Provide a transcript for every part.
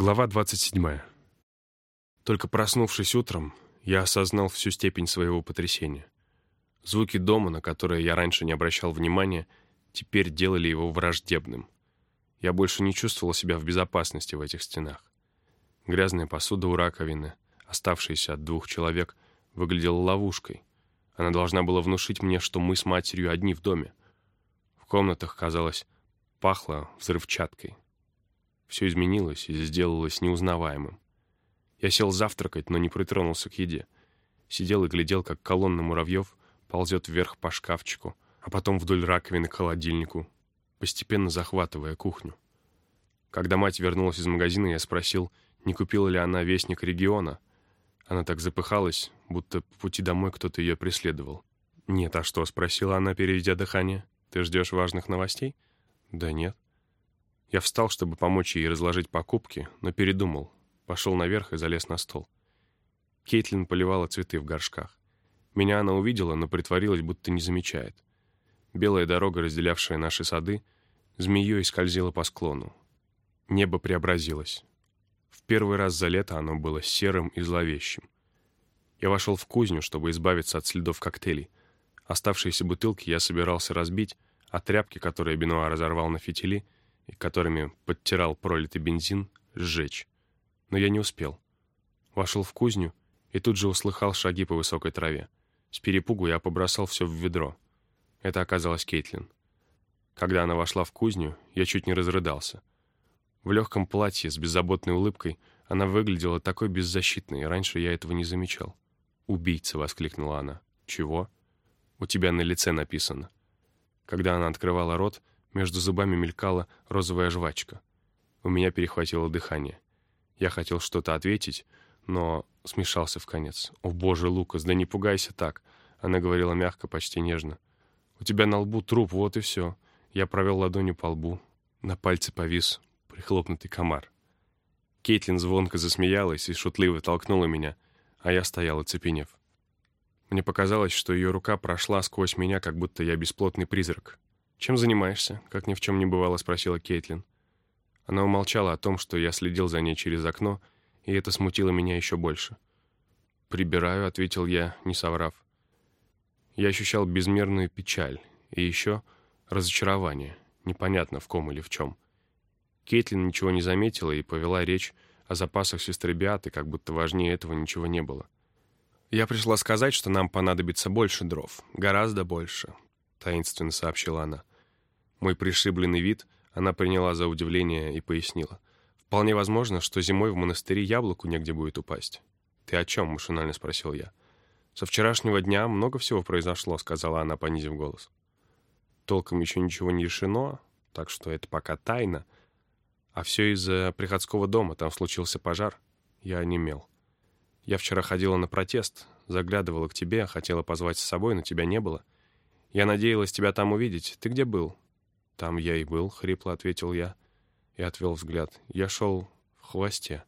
Глава 27. Только проснувшись утром, я осознал всю степень своего потрясения. Звуки дома, на которые я раньше не обращал внимания, теперь делали его враждебным. Я больше не чувствовал себя в безопасности в этих стенах. Грязная посуда у раковины, оставшаяся от двух человек, выглядела ловушкой. Она должна была внушить мне, что мы с матерью одни в доме. В комнатах, казалось, пахло взрывчаткой. Все изменилось и сделалось неузнаваемым. Я сел завтракать, но не притронулся к еде. Сидел и глядел, как колонна муравьев ползет вверх по шкафчику, а потом вдоль раковины к холодильнику, постепенно захватывая кухню. Когда мать вернулась из магазина, я спросил, не купила ли она вестник региона. Она так запыхалась, будто по пути домой кто-то ее преследовал. «Нет, а что?» — спросила она, переведя дыхание. «Ты ждешь важных новостей?» «Да нет». Я встал, чтобы помочь ей разложить покупки, но передумал. Пошел наверх и залез на стол. Кейтлин поливала цветы в горшках. Меня она увидела, но притворилась, будто не замечает. Белая дорога, разделявшая наши сады, змеей скользила по склону. Небо преобразилось. В первый раз за лето оно было серым и зловещим. Я вошел в кузню, чтобы избавиться от следов коктейлей. Оставшиеся бутылки я собирался разбить, а тряпки, которые Бенуа разорвал на фитили — и которыми подтирал пролитый бензин, сжечь. Но я не успел. Вошел в кузню и тут же услыхал шаги по высокой траве. С перепугу я побросал все в ведро. Это оказалась Кейтлин. Когда она вошла в кузню, я чуть не разрыдался. В легком платье с беззаботной улыбкой она выглядела такой беззащитной, раньше я этого не замечал. «Убийца!» — воскликнула она. «Чего?» «У тебя на лице написано». Когда она открывала рот, между зубами мелькала розовая жвачка. У меня перехватило дыхание. Я хотел что-то ответить, но смешался в конец. «О, боже, Лукас, да не пугайся так!» Она говорила мягко, почти нежно. «У тебя на лбу труп, вот и все». Я провел ладонью по лбу. На пальце повис прихлопнутый комар. Кейтлин звонко засмеялась и шутливо толкнула меня, а я стоял, оцепенев. Мне показалось, что ее рука прошла сквозь меня, как будто я бесплотный призрак. «Чем занимаешься?» — как ни в чем не бывало, спросила Кейтлин. Она умолчала о том, что я следил за ней через окно, и это смутило меня еще больше. «Прибираю», — ответил я, не соврав. Я ощущал безмерную печаль и еще разочарование, непонятно в ком или в чем. Кейтлин ничего не заметила и повела речь о запасах сестры Биаты, как будто важнее этого ничего не было. «Я пришла сказать, что нам понадобится больше дров, гораздо больше», — таинственно сообщила она. Мой пришибленный вид она приняла за удивление и пояснила. «Вполне возможно, что зимой в монастыре яблоку негде будет упасть». «Ты о чем?» — машинально спросил я. «Со вчерашнего дня много всего произошло», — сказала она, понизив голос. «Толком еще ничего не решено, так что это пока тайна. А все из-за приходского дома, там случился пожар. Я онемел. Я вчера ходила на протест, заглядывала к тебе, хотела позвать с собой, но тебя не было. Я надеялась тебя там увидеть. Ты где был?» «Там я и был», — хрипло ответил я и отвел взгляд. «Я шел в хвосте».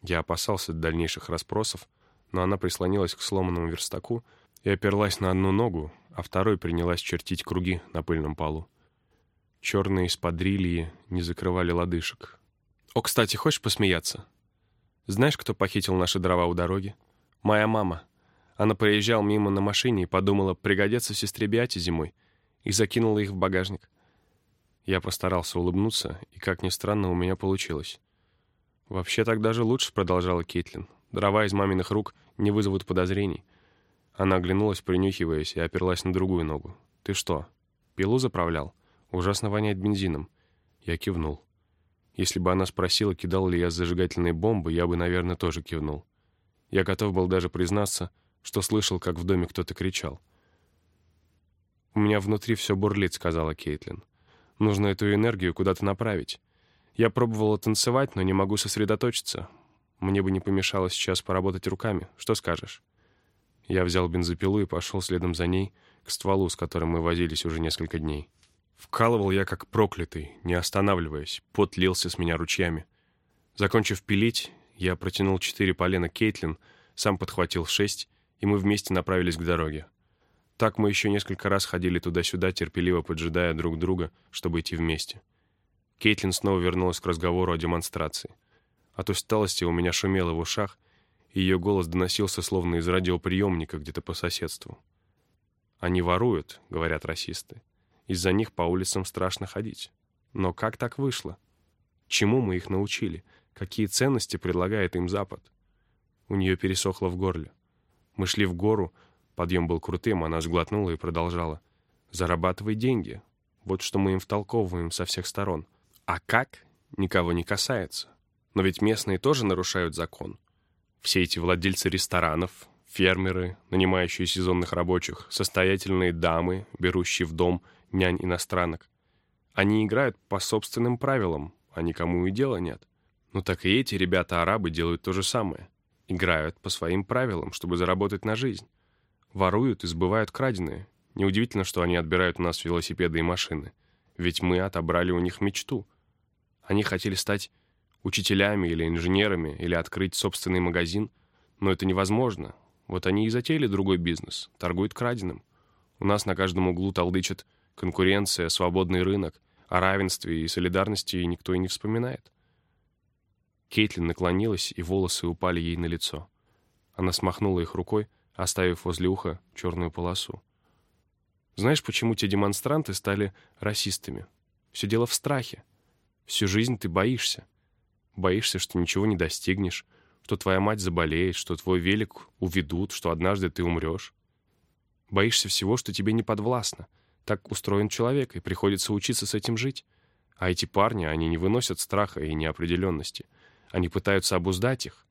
Я опасался дальнейших расспросов, но она прислонилась к сломанному верстаку и оперлась на одну ногу, а второй принялась чертить круги на пыльном полу. Черные спадрильи не закрывали лодыжек. «О, кстати, хочешь посмеяться? Знаешь, кто похитил наши дрова у дороги? Моя мама». Она проезжала мимо на машине и подумала, пригодятся сестре Биате зимой, и закинула их в багажник. Я постарался улыбнуться, и, как ни странно, у меня получилось. «Вообще так даже лучше», — продолжала Кейтлин. «Дрова из маминых рук не вызовут подозрений». Она оглянулась, принюхиваясь, и оперлась на другую ногу. «Ты что, пилу заправлял? Ужасно воняет бензином». Я кивнул. Если бы она спросила, кидал ли я зажигательные бомбы, я бы, наверное, тоже кивнул. Я готов был даже признаться, что слышал, как в доме кто-то кричал. «У меня внутри все бурлит», — сказала Кейтлин. «Нужно эту энергию куда-то направить. Я пробовала танцевать, но не могу сосредоточиться. Мне бы не помешало сейчас поработать руками. Что скажешь?» Я взял бензопилу и пошел следом за ней к стволу, с которым мы возились уже несколько дней. Вкалывал я как проклятый, не останавливаясь, пот лился с меня ручьями. Закончив пилить, я протянул четыре полена Кейтлин, сам подхватил шесть и мы вместе направились к дороге. Так мы еще несколько раз ходили туда-сюда, терпеливо поджидая друг друга, чтобы идти вместе. Кейтлин снова вернулась к разговору о демонстрации — От усталости у меня шумело в ушах, и ее голос доносился словно из радиоприемника где-то по соседству. «Они воруют», — говорят расисты. «Из-за них по улицам страшно ходить. Но как так вышло? Чему мы их научили? Какие ценности предлагает им Запад?» У нее пересохло в горле. Мы шли в гору, подъем был крутым, она сглотнула и продолжала. «Зарабатывай деньги. Вот что мы им втолковываем со всех сторон. А как? Никого не касается. Но ведь местные тоже нарушают закон. Все эти владельцы ресторанов, фермеры, нанимающие сезонных рабочих, состоятельные дамы, берущие в дом нянь иностранок. Они играют по собственным правилам, а никому и дела нет. Ну так и эти ребята-арабы делают то же самое. Играют по своим правилам, чтобы заработать на жизнь. Воруют и сбывают краденые. Неудивительно, что они отбирают у нас велосипеды и машины. Ведь мы отобрали у них мечту. Они хотели стать учителями или инженерами, или открыть собственный магазин. Но это невозможно. Вот они и затеяли другой бизнес, торгуют краденым. У нас на каждом углу толдычат конкуренция, свободный рынок, о равенстве и солидарности никто и не вспоминает. Кейтлин наклонилась, и волосы упали ей на лицо. Она смахнула их рукой, оставив возле уха черную полосу. Знаешь, почему те демонстранты стали расистами? Все дело в страхе. Всю жизнь ты боишься. Боишься, что ничего не достигнешь, что твоя мать заболеет, что твой велик уведут, что однажды ты умрешь. Боишься всего, что тебе не подвластно. Так устроен человек, и приходится учиться с этим жить. А эти парни, они не выносят страха и неопределенности. Они пытаются обуздать их.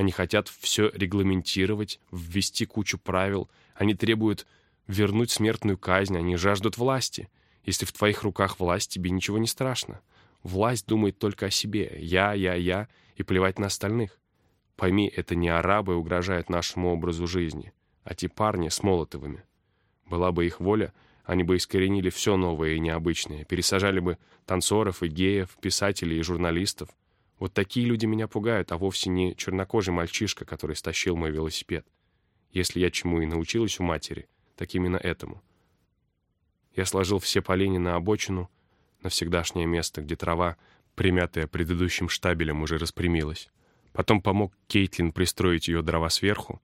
Они хотят все регламентировать, ввести кучу правил. Они требуют вернуть смертную казнь, они жаждут власти. Если в твоих руках власть, тебе ничего не страшно. Власть думает только о себе. Я, я, я, и плевать на остальных. Пойми, это не арабы угрожают нашему образу жизни, а те парни с Молотовыми. Была бы их воля, они бы искоренили все новое и необычное, пересажали бы танцоров и геев, писателей и журналистов. Вот такие люди меня пугают, а вовсе не чернокожий мальчишка, который стащил мой велосипед. Если я чему и научилась у матери — так именно этому. Я сложил все полени на обочину, на всегдашнее место, где трава, примятая предыдущим штабелем, уже распрямилась. Потом помог Кейтлин пристроить ее дрова сверху.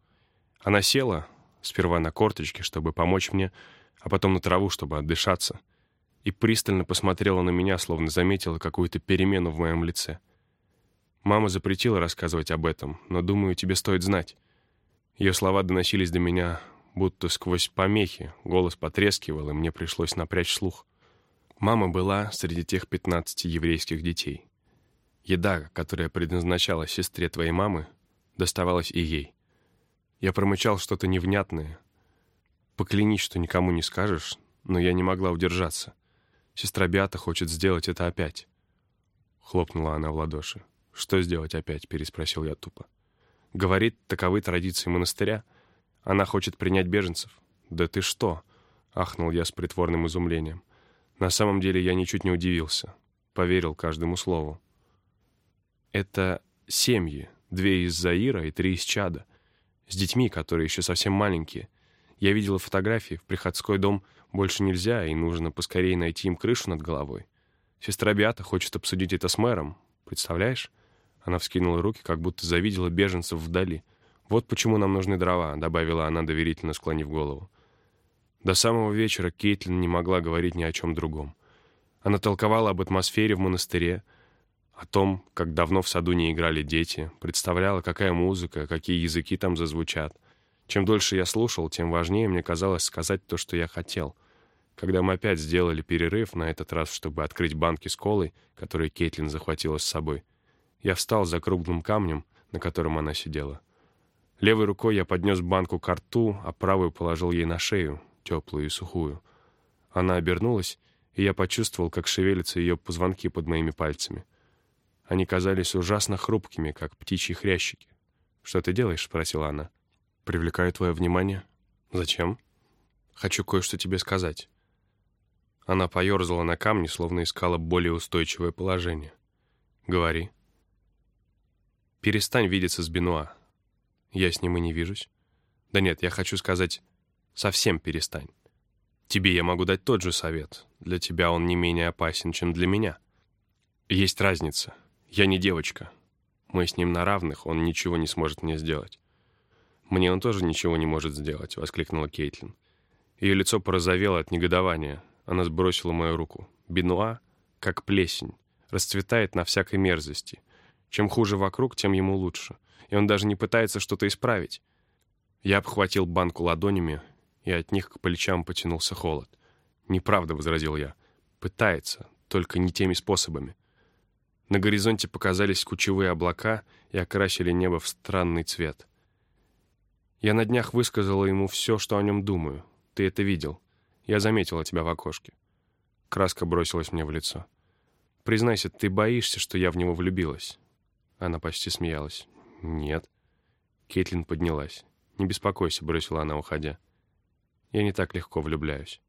Она села, сперва на корточки, чтобы помочь мне, а потом на траву, чтобы отдышаться, и пристально посмотрела на меня, словно заметила какую-то перемену в моем лице. Мама запретила рассказывать об этом, но, думаю, тебе стоит знать. Ее слова доносились до меня будто сквозь помехи. Голос потрескивал, и мне пришлось напрячь слух. Мама была среди тех 15 еврейских детей. Еда, которая предназначалась сестре твоей мамы, доставалась и ей. Я промычал что-то невнятное. Поклянись, что никому не скажешь, но я не могла удержаться. Сестра Биата хочет сделать это опять. Хлопнула она в ладоши. «Что сделать опять?» — переспросил я тупо. «Говорит, таковы традиции монастыря — она хочет принять беженцев. Да ты что? Ахнул я с притворным изумлением. На самом деле я ничуть не удивился. Поверил каждому слову. Это семьи. Две из Заира и три из Чада. С детьми, которые еще совсем маленькие. Я видела фотографии. В приходской дом больше нельзя, и нужно поскорее найти им крышу над головой. Сестра Биата хочет обсудить это с мэром. Представляешь? Она вскинула руки, как будто завидела беженцев вдали — «Вот почему нам нужны дрова», — добавила она, доверительно склонив голову. До самого вечера Кейтлин не могла говорить ни о чем другом. Она толковала об атмосфере в монастыре, о том, как давно в саду не играли дети, представляла, какая музыка, какие языки там зазвучат. Чем дольше я слушал, тем важнее мне казалось сказать то, что я хотел. Когда мы опять сделали перерыв, на этот раз, чтобы открыть банки с колой, которые Кейтлин захватила с собой, я встал за круглым камнем, на котором она сидела. Левой рукой я поднес банку к рту, а правую положил ей на шею, теплую и сухую. Она обернулась, и я почувствовал, как шевелятся ее позвонки под моими пальцами. Они казались ужасно хрупкими, как птичьи хрящики. «Что ты делаешь?» — спросила она. «Привлекаю твое внимание». «Зачем?» «Хочу кое-что тебе сказать». Она поерзала на камне, словно искала более устойчивое положение. «Говори». «Перестань видеться с Бенуа. Я с ним и не вижусь. Да нет, я хочу сказать, совсем перестань. Тебе я могу дать тот же совет. Для тебя он не менее опасен, чем для меня. Есть разница. Я не девочка. Мы с ним на равных, он ничего не сможет мне сделать. «Мне он тоже ничего не может сделать», — воскликнула Кейтлин. Ее лицо порозовело от негодования. Она сбросила мою руку. Бенуа, как плесень, расцветает на всякой мерзости. Чем хуже вокруг, тем ему лучше. И он даже не пытается что-то исправить. Я обхватил банку ладонями, и от них к плечам потянулся холод. «Неправда», — возразил я. «Пытается, только не теми способами». На горизонте показались кучевые облака и окрасили небо в странный цвет. Я на днях высказала ему все, что о нем думаю. Ты это видел. Я заметила тебя в окошке. Краска бросилась мне в лицо. Признайся, ты боишься, что я в него влюбилась?» Она почти смеялась. «Нет». Кейтлин поднялась. «Не беспокойся», — бросила она, уходя. «Я не так легко влюбляюсь».